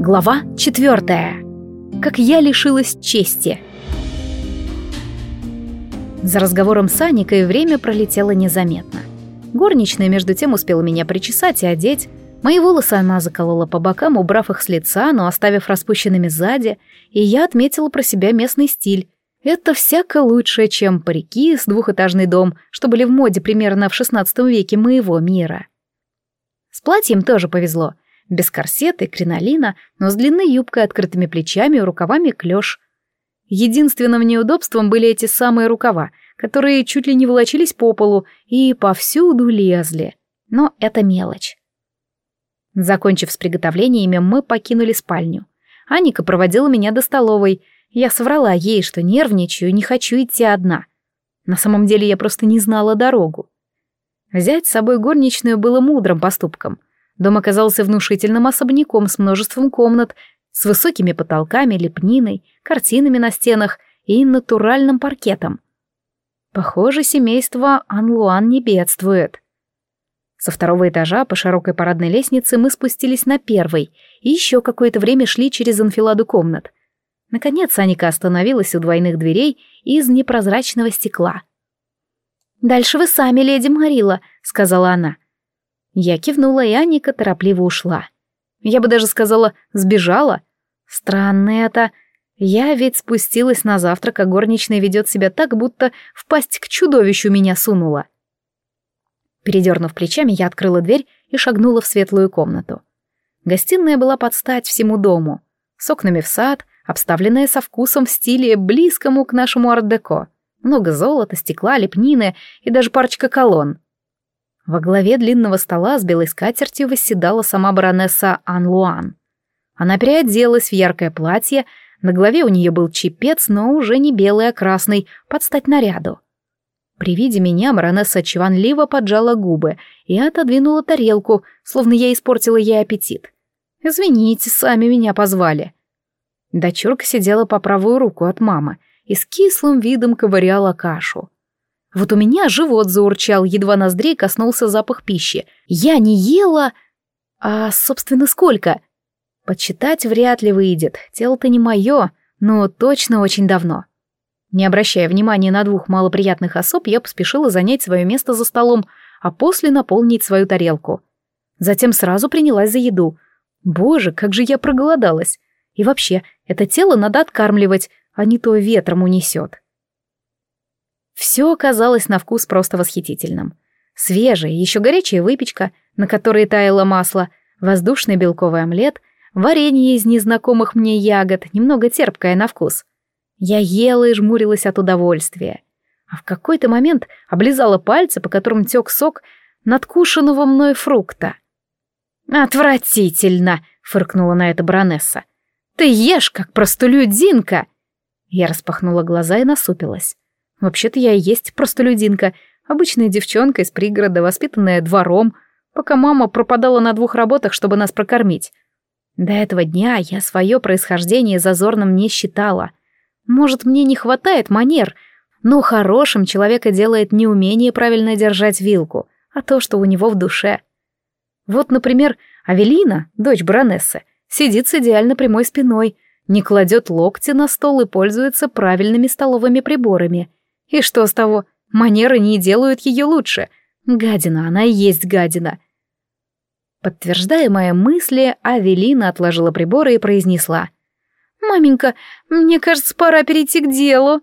Глава четвертая. Как я лишилась чести. За разговором с Аникой время пролетело незаметно. Горничная между тем успела меня причесать и одеть. Мои волосы она заколола по бокам, убрав их с лица, но оставив распущенными сзади, и я отметила про себя местный стиль. Это всяко лучше, чем парики с двухэтажный дом, что были в моде примерно в XVI веке моего мира. С платьем тоже повезло без корсета и кринолина, но с длинной юбкой, открытыми плечами и рукавами клёш. Единственным неудобством были эти самые рукава, которые чуть ли не волочились по полу и повсюду лезли. Но это мелочь. Закончив с приготовлениями, мы покинули спальню. Аника проводила меня до столовой. Я соврала ей, что нервничаю и не хочу идти одна. На самом деле я просто не знала дорогу. Взять с собой горничную было мудрым поступком — Дом оказался внушительным особняком с множеством комнат, с высокими потолками, лепниной, картинами на стенах и натуральным паркетом. Похоже, семейство Анлуан не бедствует. Со второго этажа по широкой парадной лестнице мы спустились на первый и еще какое-то время шли через анфиладу комнат. Наконец Аника остановилась у двойных дверей из непрозрачного стекла. «Дальше вы сами, леди Марила», — сказала она. Я кивнула, и Аника торопливо ушла. Я бы даже сказала, сбежала. Странно это. Я ведь спустилась на завтрак, а горничная ведет себя так, будто в пасть к чудовищу меня сунула. Передернув плечами, я открыла дверь и шагнула в светлую комнату. Гостиная была под стать всему дому, с окнами в сад, обставленная со вкусом в стиле, близкому к нашему арт-деко. Много золота, стекла, лепнины и даже парочка колонн. Во главе длинного стола с белой скатертью восседала сама баронесса Ан-Луан. Она переоделась в яркое платье, на голове у нее был чепец, но уже не белый, а красный, под стать наряду. При виде меня баронесса чванливо поджала губы и отодвинула тарелку, словно я испортила ей аппетит. «Извините, сами меня позвали». Дочурка сидела по правую руку от мамы и с кислым видом ковыряла кашу. Вот у меня живот заурчал, едва ноздрей коснулся запах пищи. Я не ела... А, собственно, сколько? Подсчитать вряд ли выйдет. Тело-то не мое, но точно очень давно. Не обращая внимания на двух малоприятных особ, я поспешила занять свое место за столом, а после наполнить свою тарелку. Затем сразу принялась за еду. Боже, как же я проголодалась. И вообще, это тело надо откармливать, а не то ветром унесет. Все оказалось на вкус просто восхитительным. Свежая, еще горячая выпечка, на которой таяло масло, воздушный белковый омлет, варенье из незнакомых мне ягод, немного терпкое на вкус. Я ела и жмурилась от удовольствия. А в какой-то момент облизала пальцы, по которым тек сок надкушенного мной фрукта. «Отвратительно!» — фыркнула на это баронесса. «Ты ешь, как простолюдинка!» Я распахнула глаза и насупилась. Вообще-то я и есть простолюдинка, обычная девчонка из пригорода, воспитанная двором, пока мама пропадала на двух работах, чтобы нас прокормить. До этого дня я свое происхождение зазорным не считала. Может, мне не хватает манер, но хорошим человека делает не умение правильно держать вилку, а то, что у него в душе. Вот, например, Авелина, дочь баронессы, сидит с идеально прямой спиной, не кладет локти на стол и пользуется правильными столовыми приборами — и что с того? Манеры не делают ее лучше. Гадина, она и есть гадина. Подтверждая мои мысли, Авелина отложила приборы и произнесла. «Маменька, мне кажется, пора перейти к делу».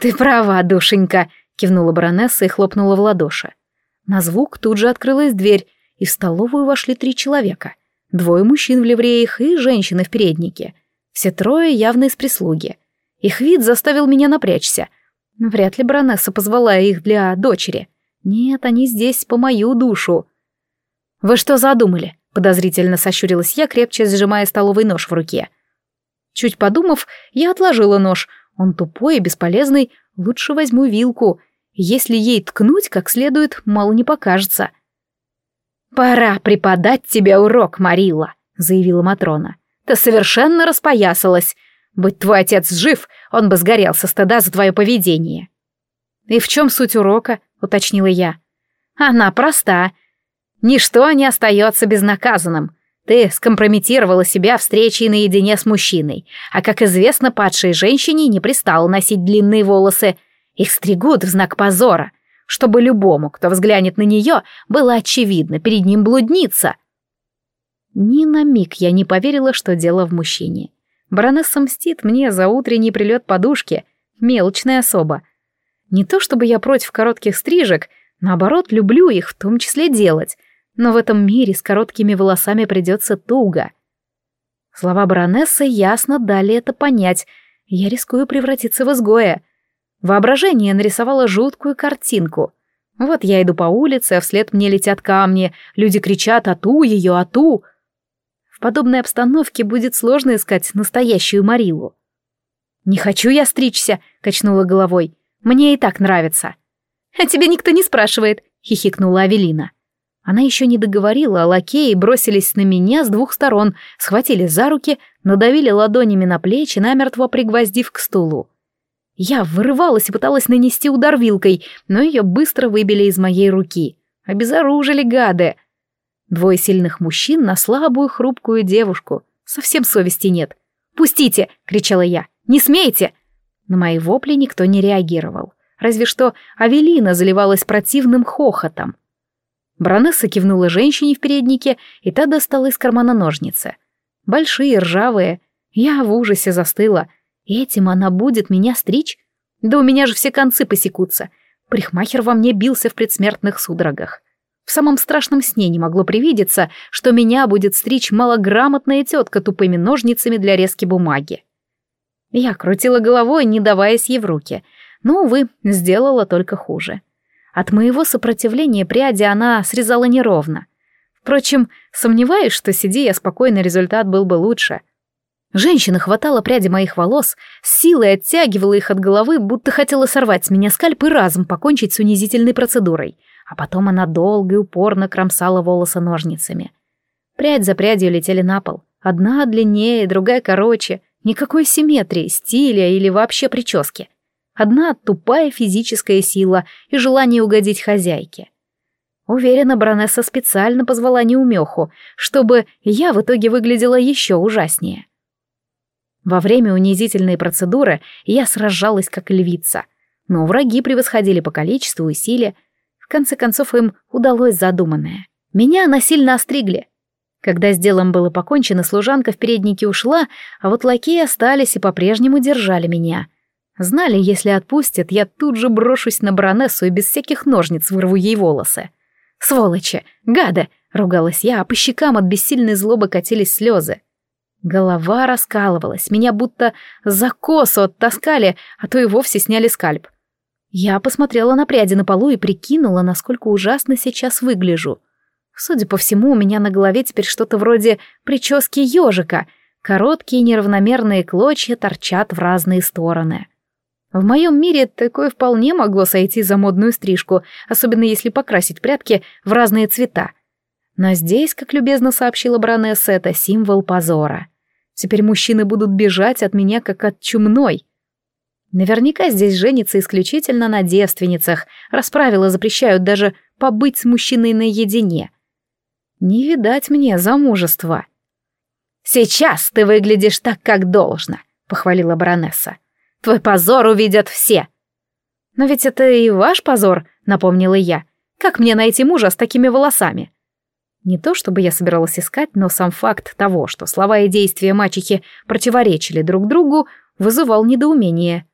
«Ты права, душенька», — кивнула баронесса и хлопнула в ладоши. На звук тут же открылась дверь, и в столовую вошли три человека. Двое мужчин в ливреях и женщины в переднике. Все трое явно из прислуги. Их вид заставил меня напрячься. Вряд ли баронесса позвала их для дочери. Нет, они здесь по мою душу. «Вы что задумали?» — подозрительно сощурилась я, крепче сжимая столовый нож в руке. Чуть подумав, я отложила нож. Он тупой и бесполезный, лучше возьму вилку. Если ей ткнуть как следует, мало не покажется. «Пора преподать тебе урок, Марила», — заявила Матрона. «Ты совершенно распоясалась. Будь твой отец жив, он бы сгорел со стыда за твое поведение. И в чем суть урока? уточнила я. Она проста. Ничто не остается безнаказанным. Ты скомпрометировала себя встречей наедине с мужчиной, а, как известно, падшей женщине не пристало носить длинные волосы. Их стригут в знак позора, чтобы любому, кто взглянет на нее, было очевидно, перед ним блудница. Ни на миг я не поверила, что дело в мужчине. Баронесса мстит мне за утренний прилет подушки, мелочная особа. Не то чтобы я против коротких стрижек, наоборот, люблю их в том числе делать, но в этом мире с короткими волосами придется туго. Слова баронессы ясно дали это понять. Я рискую превратиться в изгоя. Воображение нарисовало жуткую картинку. Вот я иду по улице, а вслед мне летят камни, люди кричат «Ату ее, ату!». В подобной обстановке будет сложно искать настоящую Марилу. «Не хочу я стричься», — качнула головой. «Мне и так нравится». «А тебя никто не спрашивает», — хихикнула Авелина. Она еще не договорила, а лакеи бросились на меня с двух сторон, схватили за руки, надавили ладонями на плечи, намертво пригвоздив к стулу. Я вырывалась и пыталась нанести удар вилкой, но ее быстро выбили из моей руки. Обезоружили гады. Двое сильных мужчин на слабую хрупкую девушку. Совсем совести нет. «Пустите!» — кричала я. «Не смейте!» На мои вопли никто не реагировал. Разве что Авелина заливалась противным хохотом. Баронесса кивнула женщине в переднике, и та достала из кармана ножницы. Большие, ржавые. Я в ужасе застыла. Этим она будет меня стричь? Да у меня же все концы посекутся. Прихмахер во мне бился в предсмертных судорогах. В самом страшном сне не могло привидеться, что меня будет стричь малограмотная тетка тупыми ножницами для резки бумаги. Я крутила головой, не даваясь ей в руки, но, увы, сделала только хуже. От моего сопротивления пряди она срезала неровно. Впрочем, сомневаюсь, что сиди я спокойно, результат был бы лучше. Женщина хватала пряди моих волос, с силой оттягивала их от головы, будто хотела сорвать с меня скальп и разом покончить с унизительной процедурой. А потом она долго и упорно кромсала волосы ножницами. Прядь за прядью летели на пол. Одна длиннее, другая короче. Никакой симметрии, стиля или вообще прически. Одна тупая физическая сила и желание угодить хозяйке. Уверена, баронесса специально позвала неумеху, чтобы я в итоге выглядела еще ужаснее. Во время унизительной процедуры я сражалась как львица, но враги превосходили по количеству и силе. В конце концов им удалось задуманное. Меня насильно остригли. Когда с делом было покончено, служанка в переднике ушла, а вот лакеи остались и по-прежнему держали меня — Знали, если отпустят, я тут же брошусь на баронессу и без всяких ножниц вырву ей волосы. «Сволочи! Гады!» — ругалась я, а по щекам от бессильной злобы катились слезы. Голова раскалывалась, меня будто за косу оттаскали, а то и вовсе сняли скальп. Я посмотрела на пряди на полу и прикинула, насколько ужасно сейчас выгляжу. Судя по всему, у меня на голове теперь что-то вроде прически ежика. Короткие неравномерные клочья торчат в разные стороны. В моем мире такое вполне могло сойти за модную стрижку, особенно если покрасить прятки в разные цвета. Но здесь, как любезно сообщила баронесса, это символ позора. Теперь мужчины будут бежать от меня, как от чумной. Наверняка здесь женится исключительно на девственницах, расправила запрещают даже побыть с мужчиной наедине. Не видать мне замужества. «Сейчас ты выглядишь так, как должно», — похвалила баронесса. Твой позор увидят все. Но ведь это и ваш позор, напомнила я. Как мне найти мужа с такими волосами? Не то чтобы я собиралась искать, но сам факт того, что слова и действия мачехи противоречили друг другу, вызывал недоумение.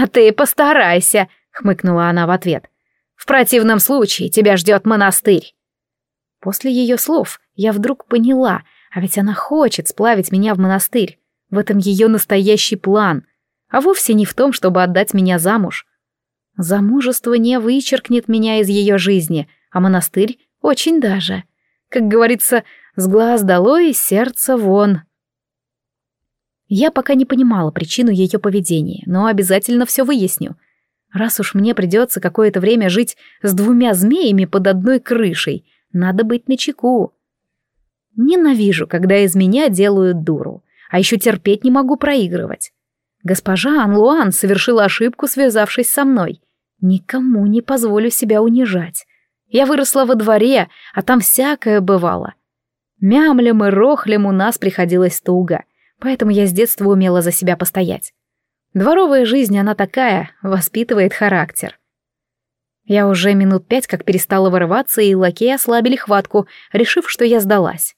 «А ты постарайся», — хмыкнула она в ответ. «В противном случае тебя ждет монастырь». После ее слов я вдруг поняла, а ведь она хочет сплавить меня в монастырь. В этом ее настоящий план а вовсе не в том, чтобы отдать меня замуж. Замужество не вычеркнет меня из ее жизни, а монастырь очень даже. Как говорится, с глаз долой, из сердца вон. Я пока не понимала причину ее поведения, но обязательно все выясню. Раз уж мне придется какое-то время жить с двумя змеями под одной крышей, надо быть начеку. Ненавижу, когда из меня делают дуру, а еще терпеть не могу проигрывать. Госпожа Анлуан совершила ошибку, связавшись со мной. Никому не позволю себя унижать. Я выросла во дворе, а там всякое бывало. Мямлям и рохлям у нас приходилось туго, поэтому я с детства умела за себя постоять. Дворовая жизнь, она такая, воспитывает характер. Я уже минут пять как перестала вырываться, и лакеи ослабили хватку, решив, что я сдалась.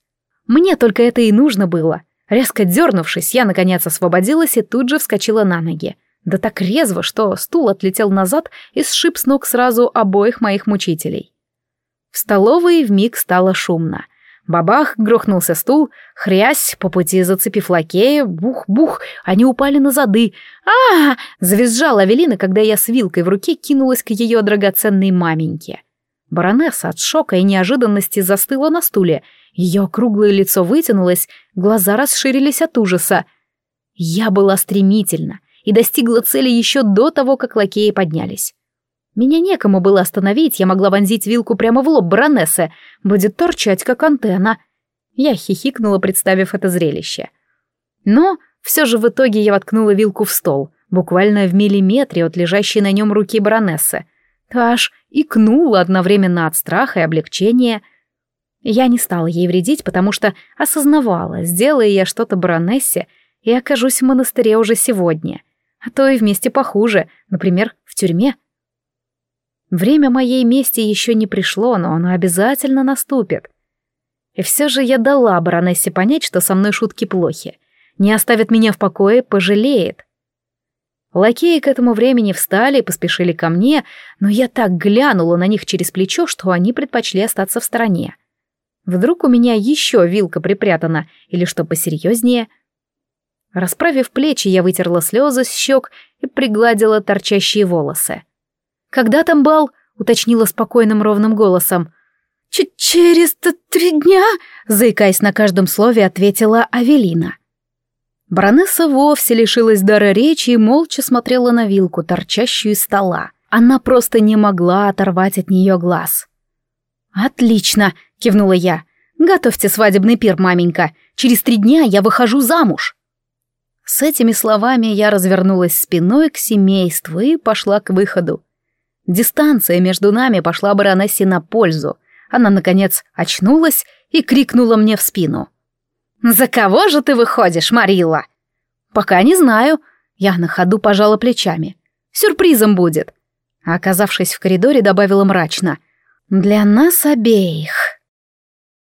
Мне только это и нужно было. Резко дернувшись, я, наконец, освободилась и тут же вскочила на ноги. Да так резво, что стул отлетел назад и сшиб с ног сразу обоих моих мучителей. В столовой вмиг стало шумно. Бабах, грохнулся стул, хрясь, по пути зацепив лакея, бух-бух, они упали на зады. а, -а, -а завизжала Авелина, когда я с вилкой в руке кинулась к ее драгоценной маменьке. Баронесса от шока и неожиданности застыла на стуле. Ее круглое лицо вытянулось, глаза расширились от ужаса. Я была стремительна и достигла цели еще до того, как лакеи поднялись. Меня некому было остановить, я могла вонзить вилку прямо в лоб баронессы, будет торчать, как антенна. Я хихикнула, представив это зрелище. Но все же в итоге я воткнула вилку в стол, буквально в миллиметре от лежащей на нем руки баронессы. Та икнула одновременно от страха и облегчения. Я не стала ей вредить, потому что осознавала, сделая я что-то баронессе, и окажусь в монастыре уже сегодня. А то и вместе похуже, например, в тюрьме. Время моей мести еще не пришло, но оно обязательно наступит. И все же я дала баронессе понять, что со мной шутки плохи. Не оставит меня в покое, пожалеет. Лакеи к этому времени встали и поспешили ко мне, но я так глянула на них через плечо, что они предпочли остаться в стороне. Вдруг у меня еще вилка припрятана, или что посерьезнее. Расправив плечи, я вытерла слезы с щек и пригладила торчащие волосы. «Когда там бал?» — уточнила спокойным ровным голосом. Ч «Через три дня?» — заикаясь на каждом слове, ответила Авелина. Баронесса вовсе лишилась дара речи и молча смотрела на вилку, торчащую из стола. Она просто не могла оторвать от нее глаз. «Отлично!» — кивнула я. «Готовьте свадебный пир, маменька. Через три дня я выхожу замуж». С этими словами я развернулась спиной к семейству и пошла к выходу. Дистанция между нами пошла баронессе на пользу. Она, наконец, очнулась и крикнула мне в спину. «За кого же ты выходишь, Марилла?» «Пока не знаю». Я на ходу пожала плечами. «Сюрпризом будет». А оказавшись в коридоре, добавила мрачно. «Для нас обеих».